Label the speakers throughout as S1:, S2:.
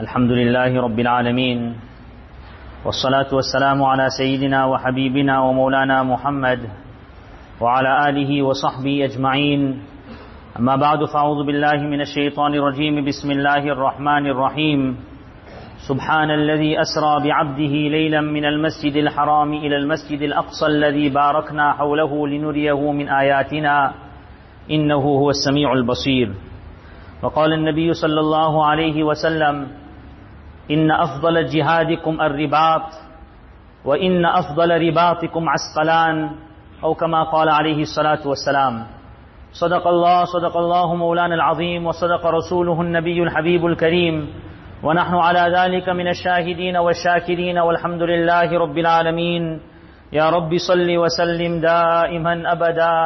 S1: الحمد لله رب العالمين. والصلاة والسلام على سيدنا وحبيبنا ومولانا محمد وعلى آله وصحبه أجمعين. أما بعد فأعوذ بالله من الشيطان الرجيم. بسم الله الرحمن الرحيم. سبحان الذي أسرى بعبده ليلا من المسجد الحرام إلى المسجد الأقصى الذي باركنا حوله لنريه من آياتنا. إنه هو السميع البصير. وقال النبي صلى الله عليه وسلم إن أفضل جهادكم الرباط وإن أفضل رباطكم عسقلان أو كما قال عليه الصلاة والسلام صدق الله صدق الله مولانا العظيم وصدق رسوله النبي الحبيب الكريم. ونحن على ذلك من الشاهدين والشاكرين والحمد لله رب العالمين. يا رب صل وسلم دائما أبدا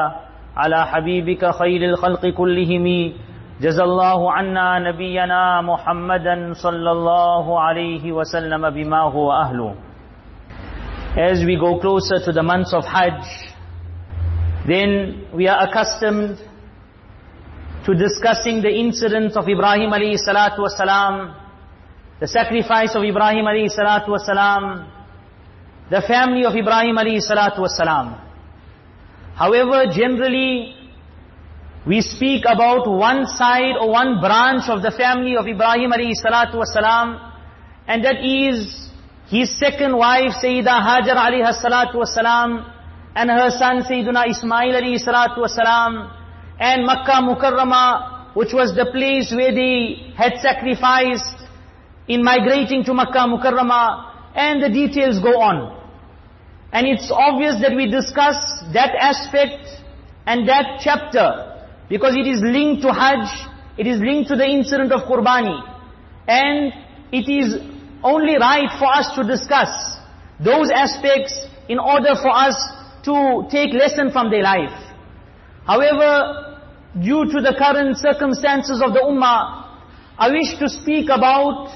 S1: على حبيبك خير الخلق كلهم. جزى الله عنا نبينا محمدا صلى الله عليه وسلم بما هو أهله As we go closer to the months of Hajj, then we are accustomed to discussing the incidents of Ibrahim alayhi salatu wasalam, the sacrifice of Ibrahim alayhi salatu wasalam, the family of Ibrahim alayhi salatu wasalam. However, generally, we speak about one side or one branch of the family of Ibrahim alayhi salatu wasalam, and that is his second wife, Sayyida Hajar alayhi salatu wasalam, and her son Sayyiduna Ismail alayhi salatu wasalam, and Makkah Mukarrama, which was the place where they had sacrificed in migrating to Makkah Mukarrama, and the details go on. And it's obvious that we discuss that aspect and that chapter, because it is linked to Hajj, it is linked to the incident of Qurbani, and it is only right for us to discuss those aspects in order for us to take lesson from their life. However, due to the current circumstances of the Ummah, I wish to speak about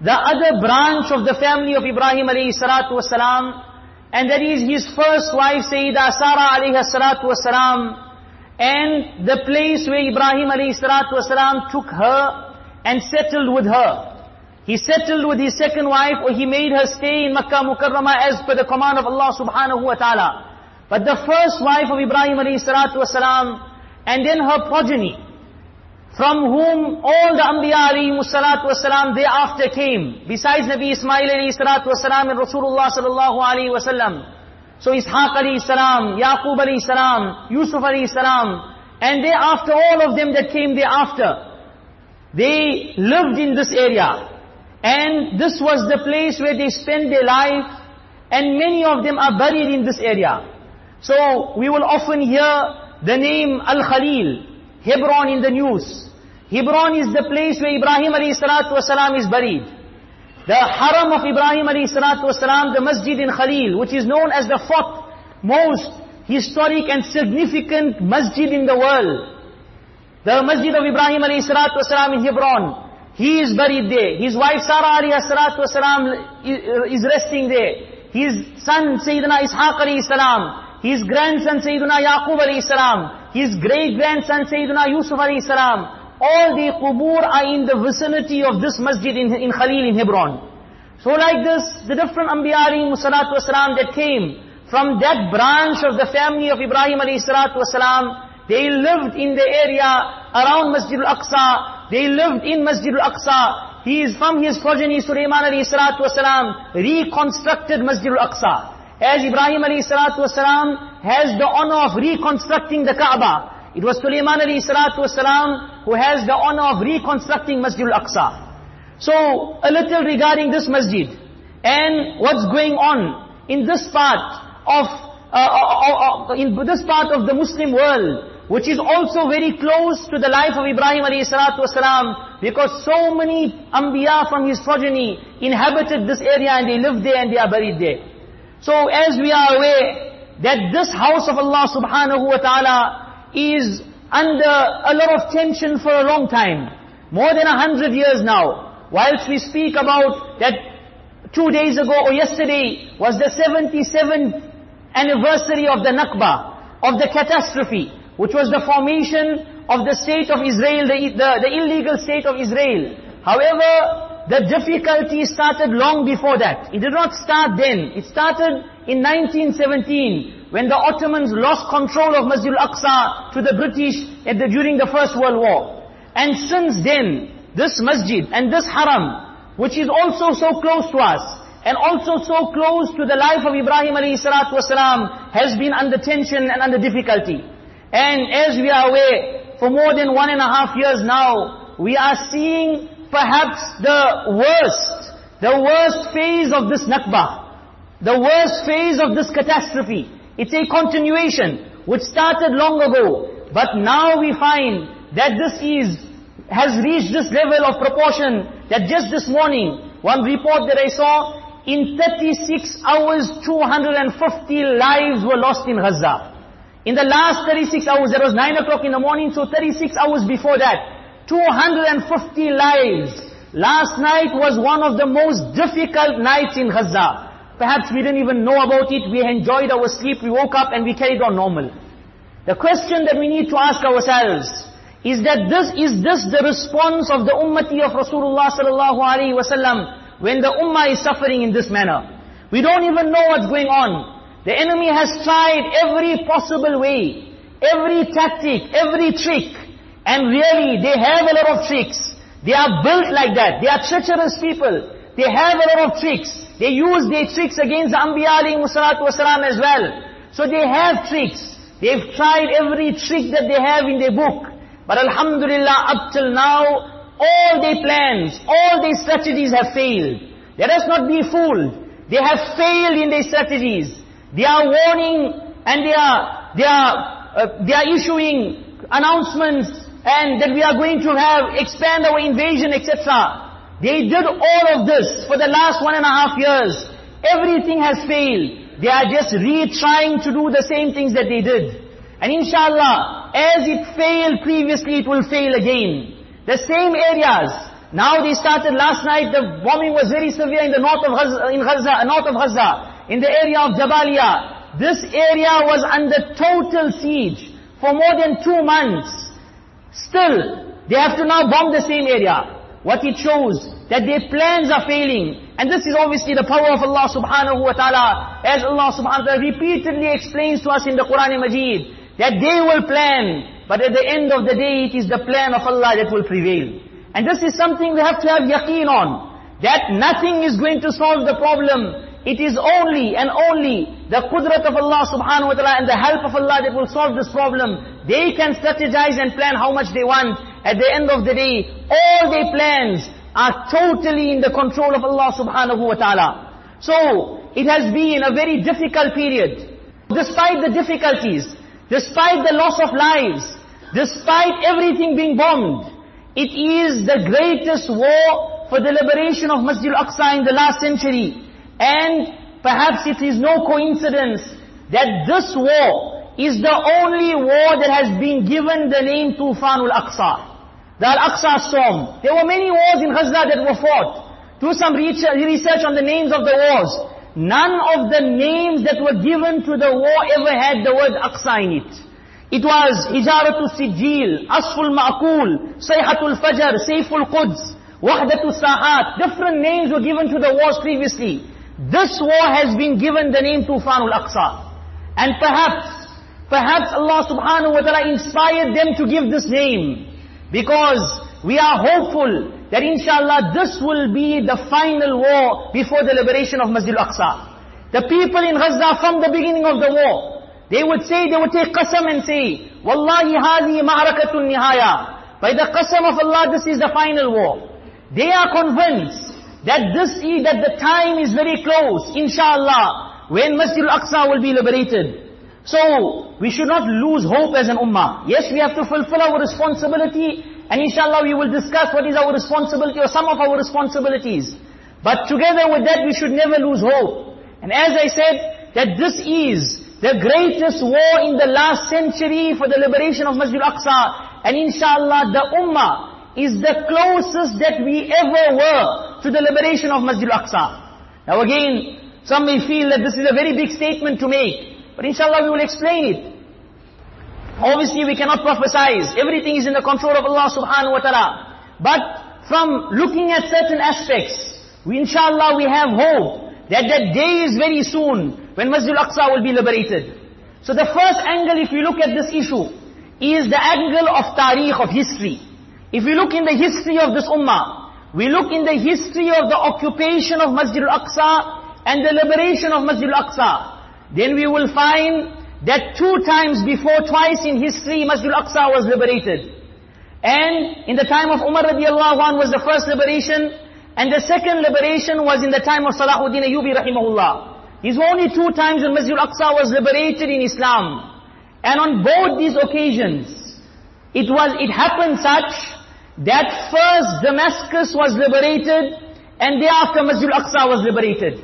S1: the other branch of the family of Ibrahim alayhi salatu wasalam, and that is his first wife Sayyida Sarah alayhi salatu wasalam, and the place where Ibrahim alayhi took her and settled with her. He settled with his second wife or he made her stay in Makkah Mukarramah as per the command of Allah subhanahu wa ta'ala. But the first wife of Ibrahim alayhi and then her progeny, from whom all the Anbiya alayhi salatu wasalam thereafter came, besides Nabi Ismail alayhi salatu wasalam and Rasulullah sallallahu alayhi wasallam. So Ishaq alayhi salam, Yaqub alayhi salam, Yusuf alayhi salam, and thereafter all of them that came thereafter, they lived in this area. And this was the place where they spent their life, and many of them are buried in this area. So we will often hear the name Al-Khalil, Hebron in the news. Hebron is the place where Ibrahim alayhi salatu wasalam is buried. The haram of Ibrahim alayhi salatu wasalam, the masjid in Khalil, which is known as the fourth most historic and significant masjid in the world. The masjid of Ibrahim alayhi salatu wasalam in Hebron. He is buried there. His wife Sarah alayhi salatu wasalam is resting there. His son Sayyidina Ishaq alayhi salam, his grandson Sayyidina Yaqub alayhi salam, his great-grandson Sayyidina Yusuf alayhi salam, all the qubur are in the vicinity of this masjid in, in Khalil in Hebron. So like this, the different Anbiya salatu wasalam that came from that branch of the family of Ibrahim alayhi salatu wasalam, they lived in the area around Masjid al-Aqsa, they lived in Masjid al-Aqsa, he is from his progeny Sulaiman alayhi salatu wasalam, reconstructed Masjid al-Aqsa. As Ibrahim alayhi salatu wasalam has the honor of reconstructing the Kaaba, it was Sulaiman alayhi salatu wasalam who has the honor of reconstructing Masjid al-Aqsa. So, a little regarding this masjid, and what's going on in this part of, uh, uh, uh, in this part of the Muslim world, which is also very close to the life of Ibrahim alayhi salatu wasalam, because so many Anbiya from his progeny inhabited this area and they lived there and they are buried there. So as we are aware that this house of Allah subhanahu wa ta'ala is under a lot of tension for a long time. More than a hundred years now. Whilst we speak about that two days ago or yesterday was the 77th anniversary of the Nakba, of the catastrophe, which was the formation of the state of Israel, the, the, the illegal state of Israel. However,
S2: the difficulty started long before that. It did not start then. It started in 1917 when the Ottomans lost control of Masjid al-Aqsa to the British the, during the First World War. And since then, this masjid and this haram, which is also so close to us, and also so close to the life of Ibrahim alayhi salatu wasalam, has been under tension and under difficulty. And as we are aware, for more than one and a half years now, we are seeing perhaps the worst, the worst phase of this Nakba, the worst phase of this catastrophe. It's a continuation, which started long ago, but now we find that this is, has reached this level of proportion, that just this morning, one report that I saw, in 36 hours, 250 lives were lost in Gaza. In the last 36 hours, that was 9 o'clock in the morning, so 36 hours before that, 250 lives. Last night was one of the most difficult nights in Gaza. Perhaps we didn't even know about it, we enjoyed our sleep, we woke up and we carried on normal. The question that we need to ask ourselves is that this is this the response of the ummati of Rasulullah sallallahu alaihi wasallam when the ummah is suffering in this manner. We don't even know what's going on. The enemy has tried every possible way, every tactic, every trick and really, they have a lot of tricks. They are built like that. They are treacherous people. They have a lot of tricks. They use their tricks against the Anbiya wasalam as well. So they have tricks. They've tried every trick that they have in their book. But Alhamdulillah, up till now, all their plans, all their strategies have failed. Let us not be fooled. They have failed in their strategies. They are warning and they are, they are, uh, they are issuing announcements and that we are going to have, expand our invasion, etc. They did all of this for the last one and a half years. Everything has failed. They are just retrying to do the same things that they did. And inshallah, as it failed previously, it will fail again. The same areas. Now they started last night, the bombing was very severe in the north of Gaza, in Gaza, north of Gaza, in the area of Jabalia. This area was under total siege for more than two months. Still, they have to now bomb the same area. What it shows, that their plans are failing. And this is obviously the power of Allah subhanahu wa ta'ala. As Allah subhanahu wa ta'ala repeatedly explains to us in the Quran Majid, that they will plan, but at the end of the day, it is the plan of Allah that will prevail. And this is something we have to have yaqeen on. That nothing is going to solve the problem it is only and only the qudrat of Allah subhanahu wa ta'ala and the help of Allah that will solve this problem. They can strategize and plan how much they want. At the end of the day, all their plans are totally in the control of Allah subhanahu wa ta'ala. So, it has been a very difficult period. Despite the difficulties, despite the loss of lives, despite everything being bombed, it is the greatest war for the liberation of Masjid al-Aqsa in the last century. And perhaps it is no coincidence that this war is the only war that has been given the name Tufanul Aqsa. The Al-Aqsa storm. There were many wars in Gaza that were fought. Do some research on the names of the wars. None of the names that were given to the war ever had the word Aqsa in it. It was Hijaratul Sijil, Asful Ma'kul, Sayhatul Fajr, Sayful Quds, Wahdatul Sahat. Different names were given to the wars previously. This war has been given the name Tufanul Aqsa. And perhaps, perhaps Allah subhanahu wa ta'ala inspired them to give this name. Because we are hopeful that inshallah this will be the final war before the liberation of Masjid al-Aqsa. The people in Gaza from the beginning of the war, they would say, they would take qasam and say, Wallahi hadi ma'arakatun nihaya. By the qasam of Allah, this is the final war. They are convinced that this Eid, that the time is very close, inshallah, when Masjid al-Aqsa will be liberated. So, we should not lose hope as an ummah. Yes, we have to fulfill our responsibility, and inshallah we will discuss what is our responsibility or some of our responsibilities. But together with that, we should never lose hope. And as I said, that this is the greatest war in the last century for the liberation of Masjid al-Aqsa. And inshallah, the ummah is the closest that we ever were to the liberation of Masjid al-Aqsa. Now again, some may feel that this is a very big statement to make. But inshallah we will explain it. Obviously we cannot prophesize. Everything is in the control of Allah subhanahu wa ta'ala. But from looking at certain aspects, we inshallah we have hope that that day is very soon when Masjid al-Aqsa will be liberated. So the first angle if we look at this issue is the angle of tarikh, of history. If we look in the history of this ummah, we look in the history of the occupation of Masjid al-Aqsa and the liberation of Masjid al-Aqsa, then we will find that two times before, twice in history, Masjid al-Aqsa was liberated. And in the time of Umar radiallahu anh was the first liberation, and the second liberation was in the time of Salahuddin Ayyubi rahimahullah. These were only two times when Masjid al-Aqsa was liberated in Islam. And on both these occasions, it was, it happened such that first Damascus was liberated, and thereafter Masjid al-Aqsa was liberated.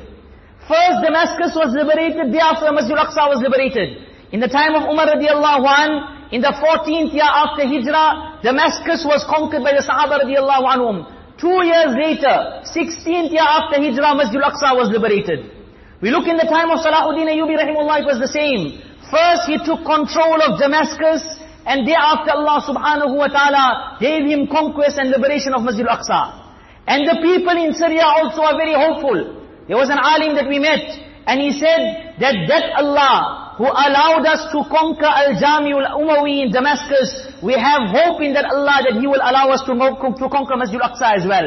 S2: First Damascus was liberated, thereafter Masjid al-Aqsa was liberated. In the time of Umar radiallahu an, in the 14th year after Hijrah, Damascus was conquered by the Sahaba radiallahu anhum. Two years later, 16th year after Hijrah, Masjid al-Aqsa was liberated. We look in the time of Salahuddin Ayyubi rahimullah, it was the same. First he took control of Damascus, and thereafter Allah subhanahu wa ta'ala gave him conquest and liberation of Masjid al-Aqsa. And the people in Syria also are very hopeful. There was an alim that we met, and he said that that Allah who allowed us to conquer Al-Jami al-Umawi in Damascus, we have hope in that Allah that He will allow us to, to conquer Masjid al-Aqsa as well.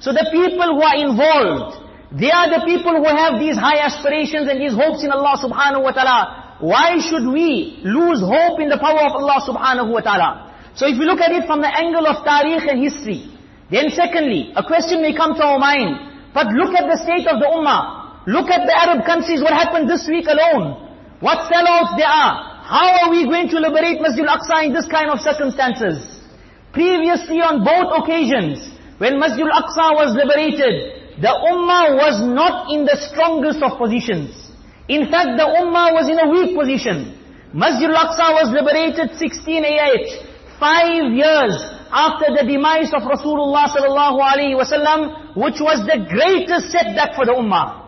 S2: So the people who are involved, they are the people who have these high aspirations and these hopes in Allah subhanahu wa ta'ala. Why should we lose hope in the power of Allah subhanahu wa ta'ala? So if we look at it from the angle of tarikh and history, then secondly, a question may come to our mind, but look at the state of the ummah. Look at the Arab countries, what happened this week alone. What sellouts there are. How are we going to liberate Masjid al-Aqsa in this kind of circumstances? Previously on both occasions, when Masjid al-Aqsa was liberated, the Ummah was not in the strongest of positions. In fact, the Ummah was in a weak position. Masjid al-Aqsa was liberated 16 AH, five years after the demise of Rasulullah sallallahu alaihi wasallam, which was the greatest setback for the Ummah.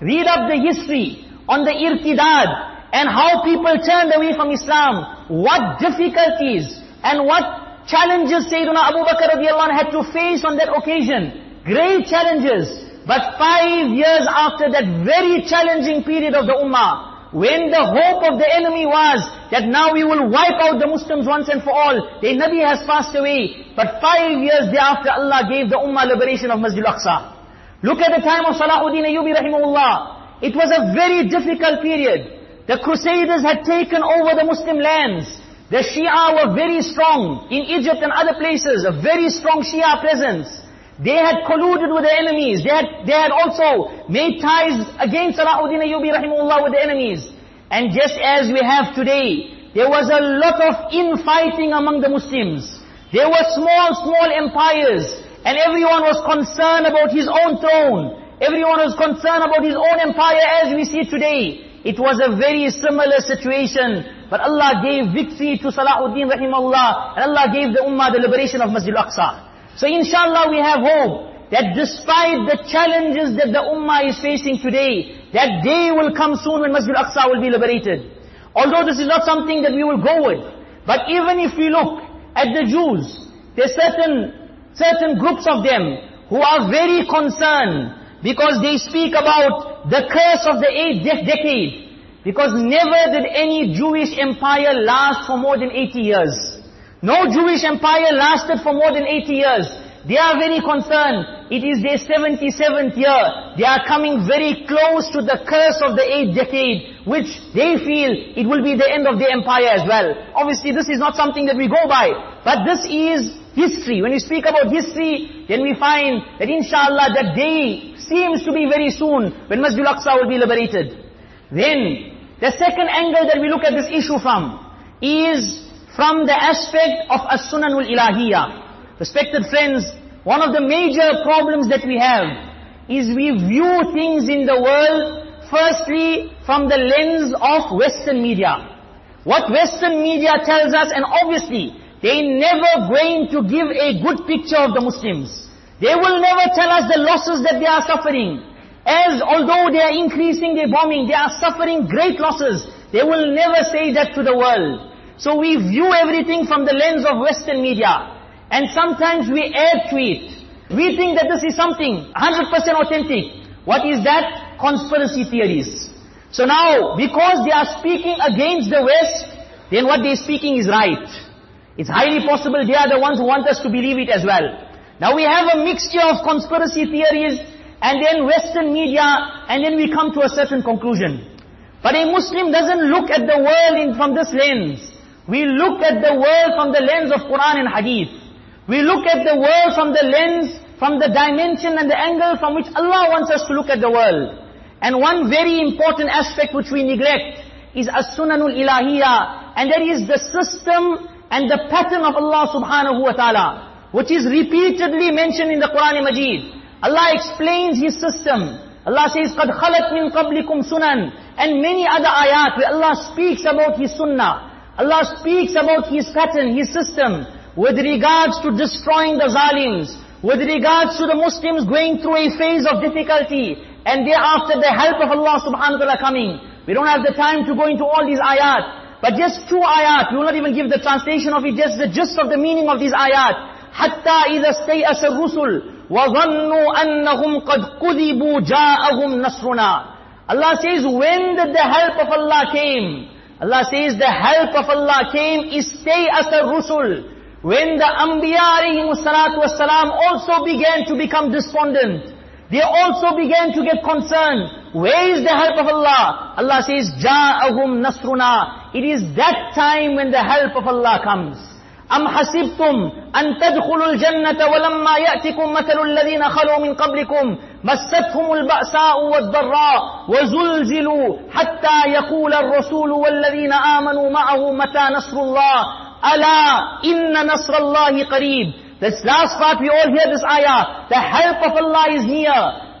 S2: Read up the history on the irtidad and how people turned away from Islam, what difficulties and what challenges Sayyidina Abu Bakr radiallahu had to face on that occasion. Great challenges. But five years after that very challenging period of the Ummah, when the hope of the enemy was that now we will wipe out the Muslims once and for all, the Nabi has passed away. But five years thereafter Allah gave the Ummah liberation of Masjid al-Aqsa. Look at the time of Salahuddin Ayyubi rahimahullah. It was a very difficult period. The Crusaders had taken over the Muslim lands. The Shia were very strong in Egypt and other places, a very strong Shia presence. They had colluded with the enemies. They had, they had also made ties against Salahuddin Ayyubi rahimahullah with the enemies. And just as we have today, there was a lot of infighting among the Muslims. There were small, small empires, and everyone was concerned about his own throne. Everyone was concerned about his own empire as we see today. It was a very similar situation. But Allah gave victory to Salahuddin rahimahullah. And Allah gave the ummah the liberation of Masjid al-Aqsa. So inshallah we have hope that despite the challenges that the ummah is facing today, that day will come soon when Masjid al-Aqsa will be liberated. Although this is not something that we will go with. But even if we look at the Jews, there are certain, certain groups of them who are very concerned because they speak about the curse of the eighth decade. Because never did any Jewish empire last for more than 80 years. No Jewish empire lasted for more than 80 years. They are very concerned. It is their 77th year. They are coming very close to the curse of the eighth decade, which they feel it will be the end of the empire as well. Obviously this is not something that we go by. But this is history. When we speak about history, then we find that inshallah that day seems to be very soon when Masjid al-Aqsa will be liberated. Then, the second angle that we look at this issue from is from the aspect of as-sunanul ilahiyah. Respected friends, one of the major problems that we have is we view things in the world firstly from the lens of Western media. What Western media tells us, and obviously, they never going to give a good picture of the Muslims. They will never tell us the losses that they are suffering. As although they are increasing their bombing, they are suffering great losses. They will never say that to the world. So we view everything from the lens of Western media. And sometimes we add to it. We think that this is something 100% authentic. What is that? Conspiracy theories. So now, because they are speaking against the West, then what they are speaking is right. It's highly possible they are the ones who want us to believe it as well. Now we have a mixture of conspiracy theories and then Western media and then we come to a certain conclusion. But a Muslim doesn't look at the world in, from this lens. We look at the world from the lens of Quran and Hadith. We look at the world from the lens, from the dimension and the angle from which Allah wants us to look at the world. And one very important aspect which we neglect is as-sunanul ilahiyah. And that is the system and the pattern of Allah subhanahu wa ta'ala. Which is repeatedly mentioned in the Quran Majid. Allah explains His system. Allah says, قَدْ خَلَتْ مِنْ قَبْلِكُمْ سُنَنْ And many other ayat where Allah speaks about His sunnah. Allah speaks about His pattern, His system, with regards to destroying the zalims, with regards to the Muslims going through a phase of difficulty, and thereafter the help of Allah subhanahu wa ta'ala coming. We don't have the time to go into all these ayat, but just two ayat, we will not even give the translation of it, just the gist of the meaning of these ayat. حَتَّى إِذَا اسْتَيْأَسَ الرُّسُلُ وَظَنُّوا أَنَّهُمْ قَدْ قُذِبُوا جَاءَهُمْ نَصْرُنَا Allah says, when did the help of Allah came? Allah says, the help of Allah came is stay as a rusul. When the Anbiya alayhi salatu wasalam also began to become despondent, they also began to get concerned. Where is the help of Allah? Allah says, جَاءَهُمْ نَصْرُنَا It is that time when the help of Allah comes. أم حسبتم أن تدخلوا الجنة ولما يأتكم مثل الذين خلوا من قبلكم مستهم البأساء والضراء وزلزلوا حتى يقول الرسول والذين آمنوا معه متى نصر الله ألا إن نصر الله قريب This last part we all hear this ayah. The help of Allah is near.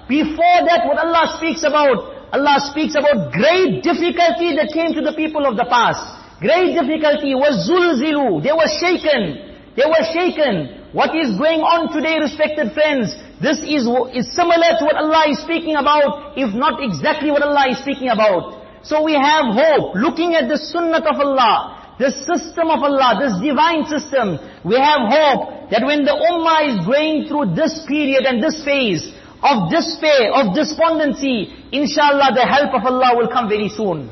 S2: Before that what Allah speaks about, Allah speaks about great difficulty that came to the people of the past. Great difficulty was zulzilu. They were shaken. They were shaken. What is going on today, respected friends? This is, is similar to what Allah is speaking about, if not exactly what Allah is speaking about. So we have hope, looking at the sunnah of Allah, the system of Allah, this divine system, we have hope that when the ummah is going through this period and this phase of despair, of despondency, inshallah the help of Allah will come very soon.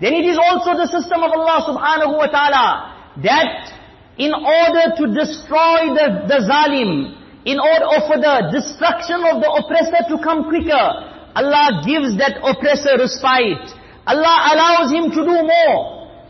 S2: Then it is also the system of Allah subhanahu wa ta'ala that in order to destroy the, the zalim, in order for the destruction of the oppressor to come quicker, Allah gives that oppressor respite. Allah allows him to do more.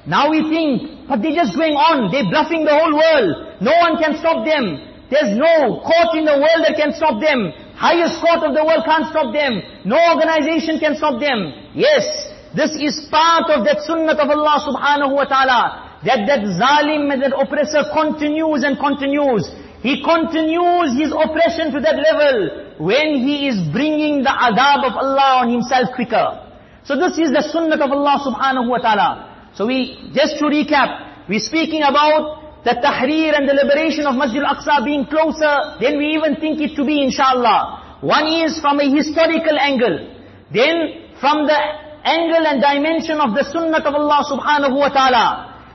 S2: Now we think, but they're just going on, they're bluffing the whole world. No one can stop them. There's no court in the world that can stop them. Highest court of the world can't stop them. No organization can stop them. Yes, this is part of that sunnah of Allah subhanahu wa ta'ala. That that zalim that oppressor continues and continues. He continues his oppression to that level when he is bringing the adhab of Allah on himself quicker. So this is the sunnah of Allah subhanahu wa ta'ala. So we, just to recap, we're speaking about the tahrir and the liberation of Masjid al-Aqsa being closer than we even think it to be inshallah. One is from a historical angle. Then from the angle and dimension of the sunnah of Allah subhanahu wa ta'ala.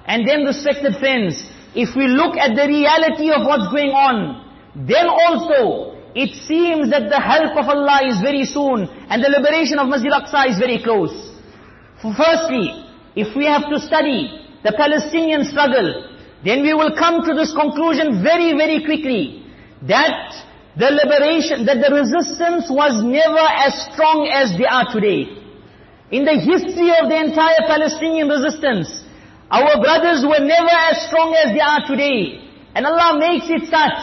S2: And then respected friends, if we look at the reality of what's going on, then also it seems that the help of Allah is very soon and the liberation of Masjid Aqsa is very close. Firstly, if we have to study the Palestinian struggle, then we will come to this conclusion very, very quickly that the liberation, that the resistance was never as strong as they are today. In the history of the entire Palestinian resistance, our brothers were never as strong as they are today. And Allah makes it such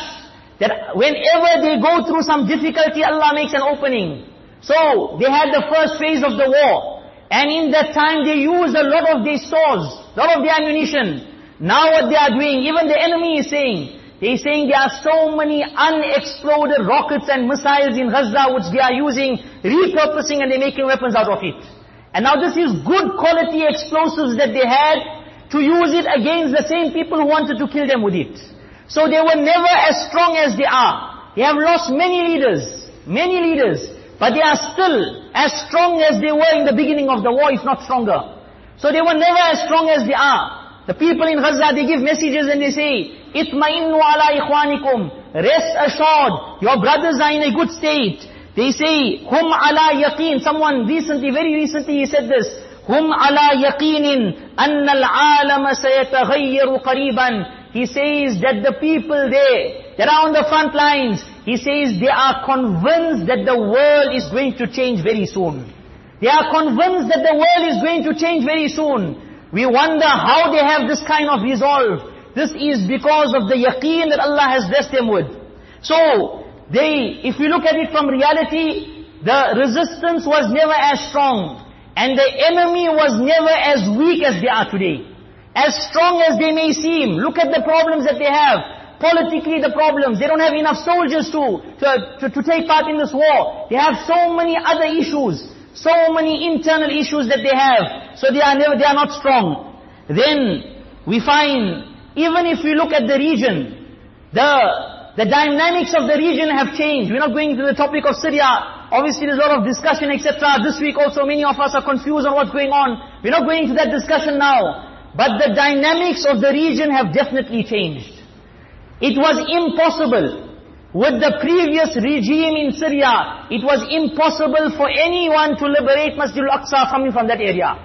S2: that whenever they go through some difficulty, Allah makes an opening. So, they had the first phase of the war. And in that time they used a lot of their stores, a lot of their ammunition. Now what they are doing, even the enemy is saying, they're saying there are so many unexploded rockets and missiles in Gaza which they are using, repurposing and they're making weapons out of it. And now this is good quality explosives that they had to use it against the same people who wanted to kill them with it. So they were never as strong as they are. They have lost many leaders, many leaders, but they are still as strong as they were in the beginning of the war, if not stronger. So they were never as strong as they are. The people in Gaza, they give messages and they say, Itmainnu ala ikhwanikum. Rest assured, your brothers are in a good state. They say, Hum ala yaqeen. Someone recently, very recently he said this. Hum ala yaqeenin al-alama sayataghayyaru qariban. He says that the people there, that are on the front lines, he says they are convinced that the world is going to change very soon. They are convinced that the world is going to change very soon. We wonder how they have this kind of resolve. This is because of the yaqeen that Allah has blessed them with. So, they, if we look at it from reality, the resistance was never as strong. And the enemy was never as weak as they are today. As strong as they may seem. Look at the problems that they have. Politically the problems. They don't have enough soldiers to, to, to, to take part in this war. They have so many other issues. So many internal issues that they have. So they are never, they are not strong. Then we find, even if we look at the region, the, the dynamics of the region have changed. We're not going to the topic of Syria. Obviously there's a lot of discussion, etc. This week also many of us are confused on what's going on. We're not going to that discussion now. But the dynamics of the region have definitely changed. It was impossible with the previous regime in Syria, it was impossible for anyone to liberate Masjid al-Aqsa coming from that area.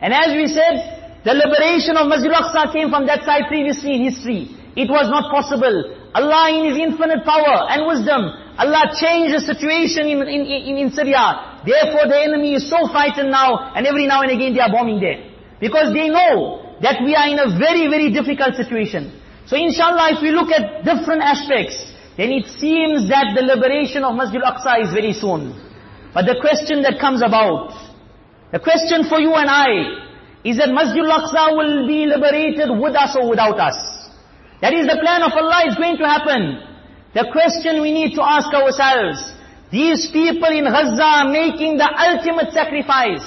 S2: And as we said, the liberation of Masjid al-Aqsa came from that side previously in history. It was not possible. Allah in His infinite power and wisdom, Allah changed the situation in, in, in, in Syria. Therefore the enemy is so frightened now, and every now and again they are bombing there. Because they know that we are in a very, very difficult situation. So inshallah, if we look at different aspects, then it seems that the liberation of Masjid al-Aqsa is very soon. But the question that comes about, the question for you and I, is that Masjid al-Aqsa will be liberated with us or without us. That is the plan of Allah, is going to happen. The question we need to ask ourselves, these people in Gaza are making the ultimate sacrifice.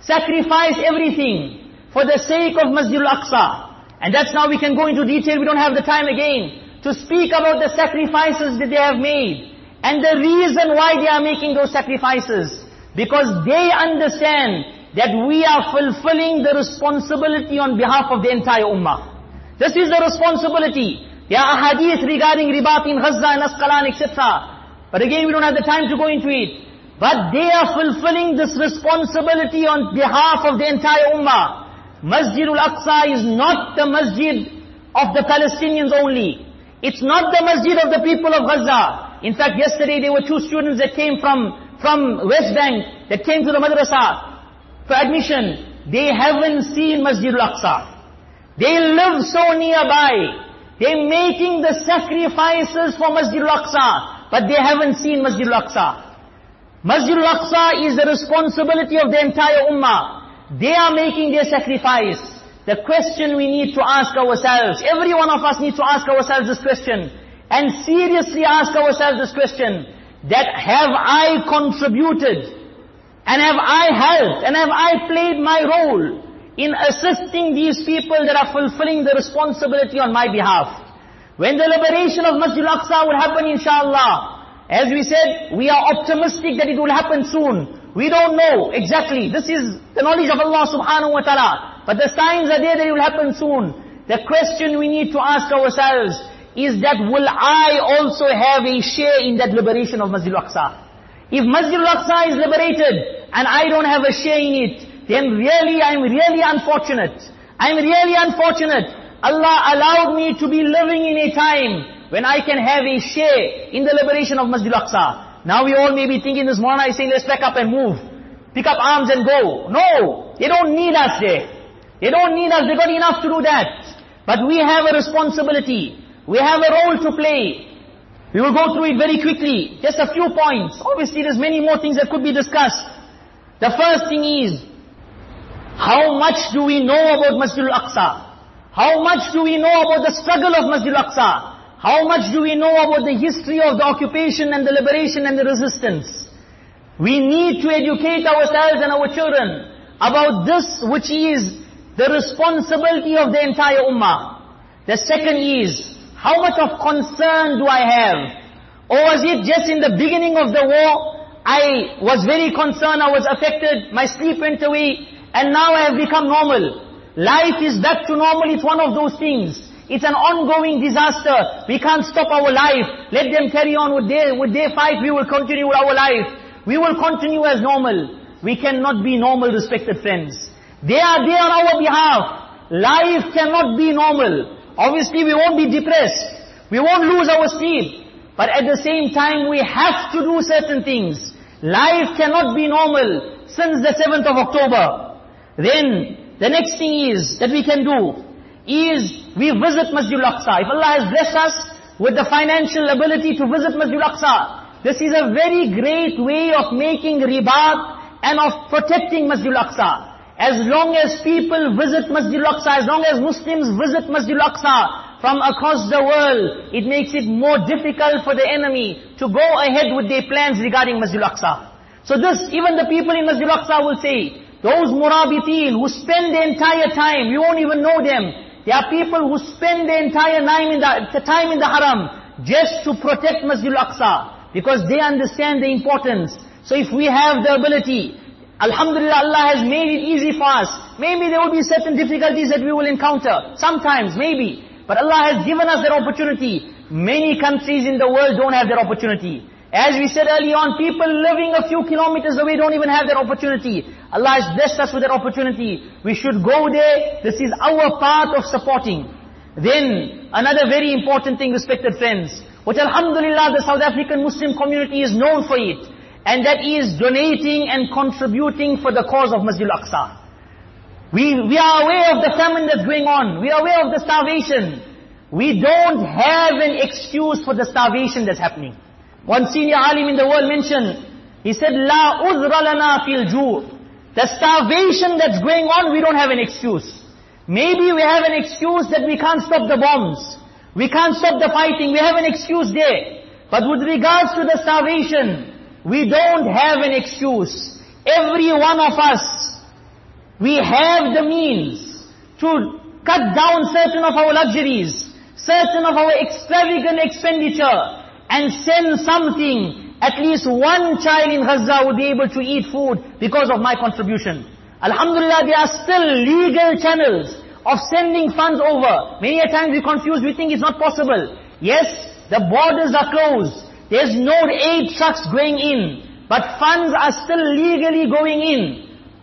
S2: Sacrifice everything for the sake of Masjid al-Aqsa. And that's now we can go into detail, we don't have the time again to speak about the sacrifices that they have made. And the reason why they are making those sacrifices. Because they understand that we are fulfilling the responsibility on behalf of the entire ummah. This is the responsibility. There are hadith regarding ribat in Gaza and Asqalan, etc. But again, we don't have the time to go into it. But they are fulfilling this responsibility on behalf of the entire ummah. Masjid al-Aqsa is not the masjid of the Palestinians only. It's not the masjid of the people of Gaza. In fact, yesterday there were two students that came from, from West Bank, that came to the madrasa for admission. They haven't seen Masjid al-Aqsa. They live so nearby. They're making the sacrifices for Masjid al-Aqsa, but they haven't seen Masjid al-Aqsa. Masjid al-Aqsa is the responsibility of the entire ummah. They are making their sacrifice. The question we need to ask ourselves, every one of us needs to ask ourselves this question, and seriously ask ourselves this question, that have I contributed, and have I helped, and have I played my role in assisting these people that are fulfilling the responsibility on my behalf? When the liberation of Masjid al-Aqsa will happen inshallah, as we said, we are optimistic that it will happen soon. We don't know exactly. This is the knowledge of Allah subhanahu wa ta'ala. But the signs are there that it will happen soon. The question we need to ask ourselves is that will I also have a share in that liberation of Masjid al-Aqsa? If Masjid al-Aqsa is liberated and I don't have a share in it, then really I'm really unfortunate. I'm really unfortunate. Allah allowed me to be living in a time when I can have a share in the liberation of Masjid al-Aqsa. Now we all may be thinking this morning, I say let's pack up and move. Pick up arms and go. No, they don't need us there. They don't need us, they got enough to do that. But we have a responsibility. We have a role to play. We will go through it very quickly. Just a few points. Obviously there's many more things that could be discussed. The first thing is, how much do we know about Masjid al-Aqsa? How much do we know about the struggle of Masjid al-Aqsa? How much do we know about the history of the occupation and the liberation and the resistance? We need to educate ourselves and our children about this which is the responsibility of the entire ummah. The second is, how much of concern do I have? Or was it just in the beginning of the war, I was very concerned, I was affected, my sleep went away, and now I have become normal. Life is back to normal, it's one of those things. It's an ongoing disaster. We can't stop our life. Let them carry on with their, with their fight. We will continue with our life. We will continue as normal. We cannot be normal, respected friends. They are there on our behalf. Life cannot be normal. Obviously we won't be depressed. We won't lose our sleep. But at the same time we have to do certain things. Life cannot be normal since the 7th of October. Then the next thing is that we can do is we visit Masjid al-Aqsa. If Allah has blessed us with the financial ability to visit Masjid al-Aqsa, this is a very great way of making ribat and of protecting Masjid al-Aqsa. As long as people visit Masjid al-Aqsa, as long as Muslims visit Masjid al-Aqsa from across the world, it makes it more difficult for the enemy to go ahead with their plans regarding Masjid al-Aqsa. So this, even the people in Masjid al-Aqsa will say, those murabiteen who spend the entire time, you won't even know them, there are people who spend the entire time in the, time in the haram just to protect Masjid al-Aqsa because they understand the importance. So if we have the ability, Alhamdulillah Allah has made it easy for us. Maybe there will be certain difficulties that we will encounter. Sometimes, maybe. But Allah has given us that opportunity. Many countries in the world don't have that opportunity. As we said earlier on, people living a few kilometers away don't even have that opportunity. Allah has blessed us with that opportunity. We should go there. This is our part of supporting. Then, another very important thing, respected friends, which alhamdulillah the South African Muslim community is known for it. And that is donating and contributing for the cause of Masjid al-Aqsa. We, we are aware of the famine that's going on. We are aware of the starvation. We don't have an excuse for the starvation that's happening. One senior alim in the world mentioned, he said, La uzra lana fil ju' The starvation that's going on, we don't have an excuse. Maybe we have an excuse that we can't stop the bombs. We can't stop the fighting. We have an excuse there. But with regards to the starvation, we don't have an excuse. Every one of us, we have the means to cut down certain of our luxuries, certain of our extravagant expenditure, and send something, at least one child in Gaza would be able to eat food because of my contribution. Alhamdulillah, there are still legal channels of sending funds over. Many a times we confuse, we think it's not possible. Yes, the borders are closed. There's no aid trucks going in. But funds are still legally going in.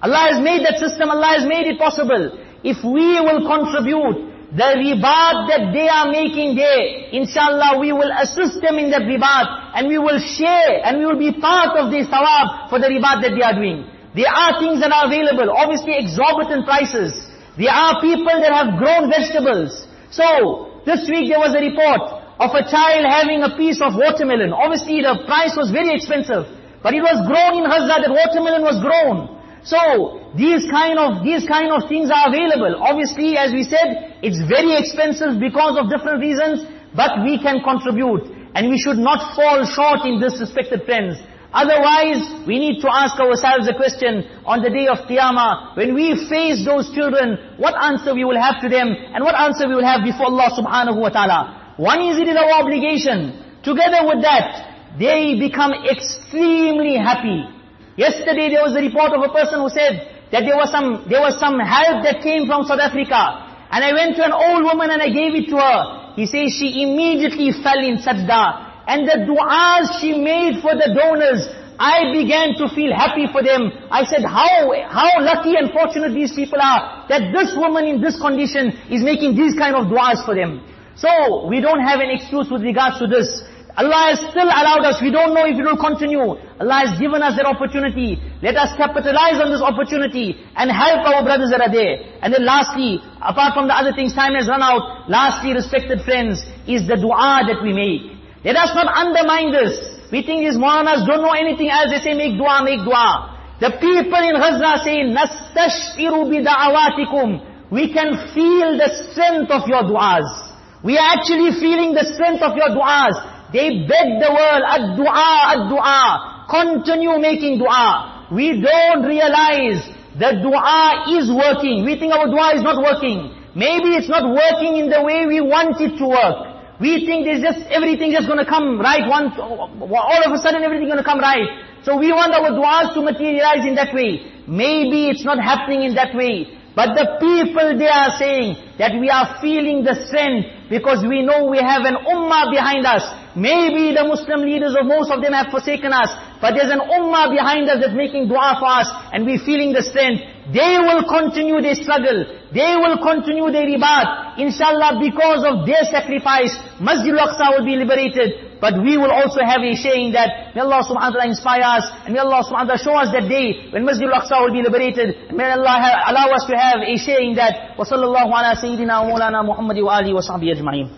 S2: Allah has made that system, Allah has made it possible. If we will contribute, the ribat that they are making there, inshallah we will assist them in that ribat and we will share and we will be part of the sawab for the ribat that they are doing. There are things that are available, obviously exorbitant prices. There are people that have grown vegetables. So, this week there was a report of a child having a piece of watermelon. Obviously the price was very expensive. But it was grown in Gaza, that watermelon was grown. So, these kind of, these kind of things are available. Obviously, as we said, it's very expensive because of different reasons, but we can contribute. And we should not fall short in this respected friends. Otherwise, we need to ask ourselves a question on the day of Qiyamah, when we face those children, what answer we will have to them, and what answer we will have before Allah subhanahu wa ta'ala. One is it is our obligation. Together with that, they become extremely happy. Yesterday there was a report of a person who said that there was some, there was some help that came from South Africa. And I went to an old woman and I gave it to her. He says she immediately fell in sajda. And the du'as she made for the donors, I began to feel happy for them. I said, how, how lucky and fortunate these people are, that this woman in this condition is making these kind of du'as for them. So, we don't have an excuse with regards to this. Allah has still allowed us. We don't know if it will continue. Allah has given us that opportunity. Let us capitalize on this opportunity and help our brothers that are there. And then lastly, apart from the other things, time has run out. Lastly, respected friends, is the dua that we make. Let us not undermine this. We think these moulanas don't know anything else. They say, make dua, make dua. The people in Gaza say, نستشير بِدَعَوَاتِكُمْ We can feel the strength of your duas. We are actually feeling the strength of your duas. They beg the world, ad-du'a, ad-du'a. Continue making dua. We don't realize the dua is working. We think our dua is not working. Maybe it's not working in the way we want it to work. We think there's just, everything just gonna come right once, all of a sudden everything gonna come right. So we want our du'as to materialize in that way. Maybe it's not happening in that way. But the people they are saying that we are feeling the strength because we know we have an ummah behind us. Maybe the Muslim leaders of most of them have forsaken us, but there's an ummah behind us that's making dua for us and we're feeling the strength. They will continue their struggle. They will continue their ribat. Inshallah, because of their sacrifice, Masjid al-Aqsa will be liberated. But we will also have a saying that, may Allah subhanahu wa ta'ala inspire us, and may Allah subhanahu wa ta'ala show us that day when Masjid al-Aqsa will be liberated, and may Allah allow us to have a saying that, وَصَلَّى اللَّهُ عَلَى سَيِّدِنَا وَمَوْلَانَا مُحَمَّدِ وَآلِهِ وَصَحْبِهِ أَجْمَعِينَ